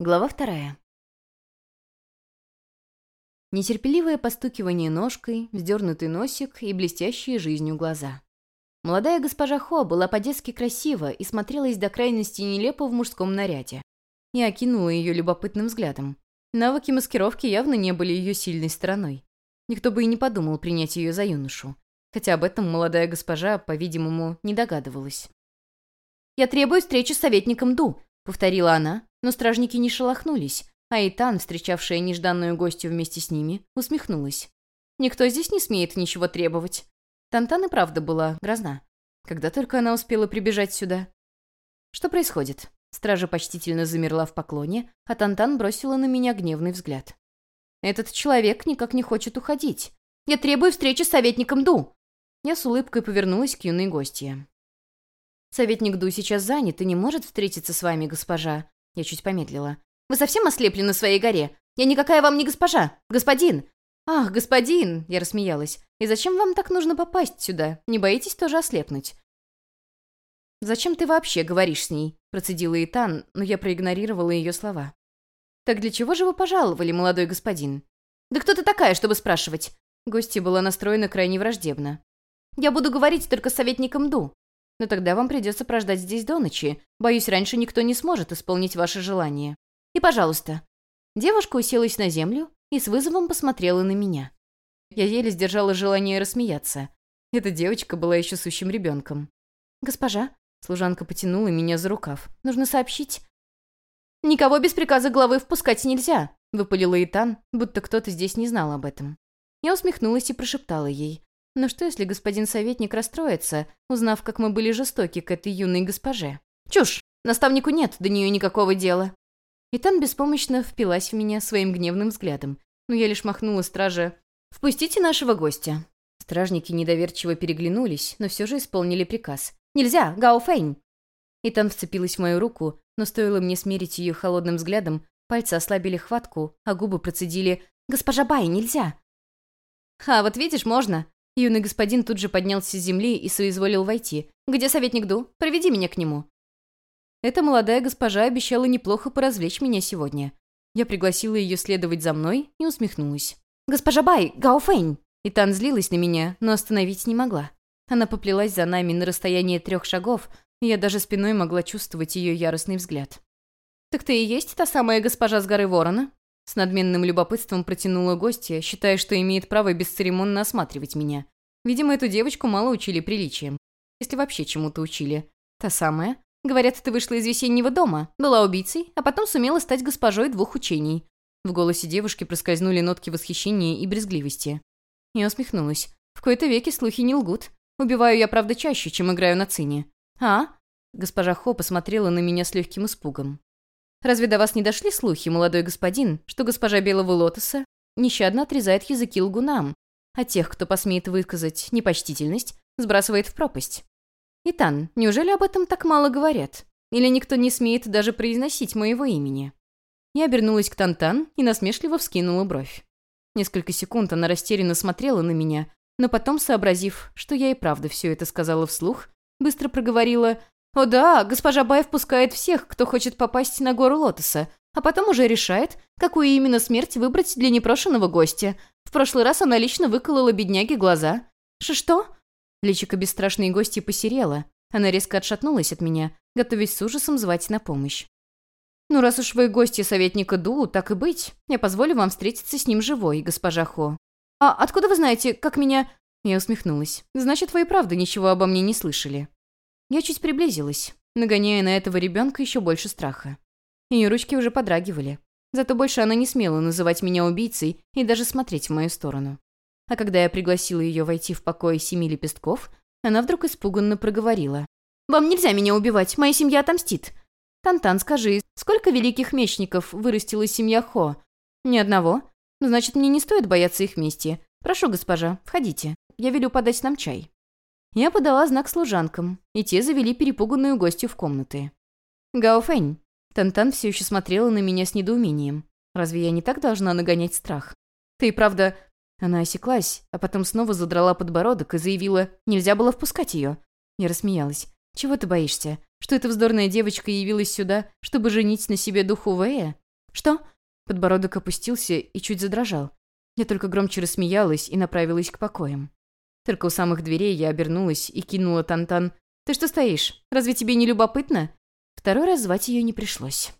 Глава вторая. Нетерпеливое постукивание ножкой, вздернутый носик и блестящие жизнью глаза. Молодая госпожа Хо была по-детски красива и смотрелась до крайности нелепо в мужском наряде. Я окинула ее любопытным взглядом. Навыки маскировки явно не были ее сильной стороной. Никто бы и не подумал принять ее за юношу. Хотя об этом молодая госпожа, по-видимому, не догадывалась. «Я требую встречи с советником Ду», — повторила она, но стражники не шелохнулись, а Итан, встречавшая нежданную гостью вместе с ними, усмехнулась. «Никто здесь не смеет ничего требовать». Тантан и правда была грозна. Когда только она успела прибежать сюда. «Что происходит?» Стража почтительно замерла в поклоне, а Тантан бросила на меня гневный взгляд. «Этот человек никак не хочет уходить. Я требую встречи с советником Ду!» Я с улыбкой повернулась к юной гостье. «Советник Ду сейчас занят и не может встретиться с вами, госпожа. Я чуть помедлила. «Вы совсем ослепли на своей горе? Я никакая вам не госпожа! Господин!» «Ах, господин!» — я рассмеялась. «И зачем вам так нужно попасть сюда? Не боитесь тоже ослепнуть?» «Зачем ты вообще говоришь с ней?» — процедила Итан, но я проигнорировала ее слова. «Так для чего же вы пожаловали, молодой господин?» «Да кто ты такая, чтобы спрашивать?» Гостья была настроена крайне враждебно. «Я буду говорить только с советником Ду. Но тогда вам придется прождать здесь до ночи. Боюсь, раньше никто не сможет исполнить ваше желание. И, пожалуйста». Девушка уселась на землю и с вызовом посмотрела на меня. Я еле сдержала желание рассмеяться. Эта девочка была еще сущим ребенком. «Госпожа», — служанка потянула меня за рукав, — «нужно сообщить». «Никого без приказа главы впускать нельзя», — выпалила Итан, будто кто-то здесь не знал об этом. Я усмехнулась и прошептала ей. Но что, если господин советник расстроится, узнав, как мы были жестоки к этой юной госпоже? Чушь! Наставнику нет до нее никакого дела. Итан беспомощно впилась в меня своим гневным взглядом, но я лишь махнула стража «Впустите нашего гостя». Стражники недоверчиво переглянулись, но все же исполнили приказ. «Нельзя! Гао Фэнь!» Итан вцепилась в мою руку, но стоило мне смерить ее холодным взглядом, пальцы ослабили хватку, а губы процедили «Госпожа Бай, нельзя!» «А, вот видишь, можно!» Юный господин тут же поднялся с земли и соизволил войти. «Где советник Ду? Проведи меня к нему». Эта молодая госпожа обещала неплохо поразвлечь меня сегодня. Я пригласила ее следовать за мной и усмехнулась. «Госпожа Бай, Гаофэнь!» И Тан злилась на меня, но остановить не могла. Она поплелась за нами на расстоянии трех шагов, и я даже спиной могла чувствовать ее яростный взгляд. «Так ты и есть та самая госпожа с горы Ворона?» С надменным любопытством протянула гостья, считая, что имеет право бесцеремонно осматривать меня. Видимо, эту девочку мало учили приличием. Если вообще чему-то учили. Та самая. Говорят, ты вышла из весеннего дома, была убийцей, а потом сумела стать госпожой двух учений. В голосе девушки проскользнули нотки восхищения и брезгливости. Я усмехнулась. В кои-то веки слухи не лгут. Убиваю я, правда, чаще, чем играю на цине. А? Госпожа Хо посмотрела на меня с легким испугом. Разве до вас не дошли слухи, молодой господин, что госпожа Белого Лотоса нещадно отрезает языки лгунам, а тех, кто посмеет выказать непочтительность, сбрасывает в пропасть? Итан, неужели об этом так мало говорят? Или никто не смеет даже произносить моего имени? Я обернулась к Тантан и насмешливо вскинула бровь. Несколько секунд она растерянно смотрела на меня, но потом, сообразив, что я и правда все это сказала вслух, быстро проговорила «О да, госпожа Бай впускает всех, кто хочет попасть на гору Лотоса, а потом уже решает, какую именно смерть выбрать для непрошенного гостя. В прошлый раз она лично выколола бедняге глаза. Что? Личико бесстрашной гости посерело. Она резко отшатнулась от меня, готовясь с ужасом звать на помощь. «Ну, раз уж вы гости советника Ду, так и быть. Я позволю вам встретиться с ним живой, госпожа Хо». «А откуда вы знаете, как меня...» Я усмехнулась. «Значит, вы и правда ничего обо мне не слышали». Я чуть приблизилась, нагоняя на этого ребенка еще больше страха. Ее ручки уже подрагивали. Зато больше она не смела называть меня убийцей и даже смотреть в мою сторону. А когда я пригласила ее войти в покой семи лепестков, она вдруг испуганно проговорила. «Вам нельзя меня убивать, моя семья отомстит». «Тантан, скажи, сколько великих мечников вырастила семья Хо?» «Ни одного. Значит, мне не стоит бояться их мести. Прошу, госпожа, входите. Я велю подать нам чай». Я подала знак служанкам, и те завели перепуганную гостью в комнаты. «Гаофэнь!» Тантан все еще смотрела на меня с недоумением. «Разве я не так должна нагонять страх?» «Ты, правда...» Она осеклась, а потом снова задрала подбородок и заявила, нельзя было впускать ее. Я рассмеялась. «Чего ты боишься? Что эта вздорная девочка явилась сюда, чтобы женить на себе духу Вэя? «Что?» Подбородок опустился и чуть задрожал. Я только громче рассмеялась и направилась к покоям. Только у самых дверей я обернулась и кинула Тантан. «Ты что стоишь? Разве тебе не любопытно?» Второй раз звать ее не пришлось.